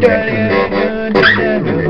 Daddy, you.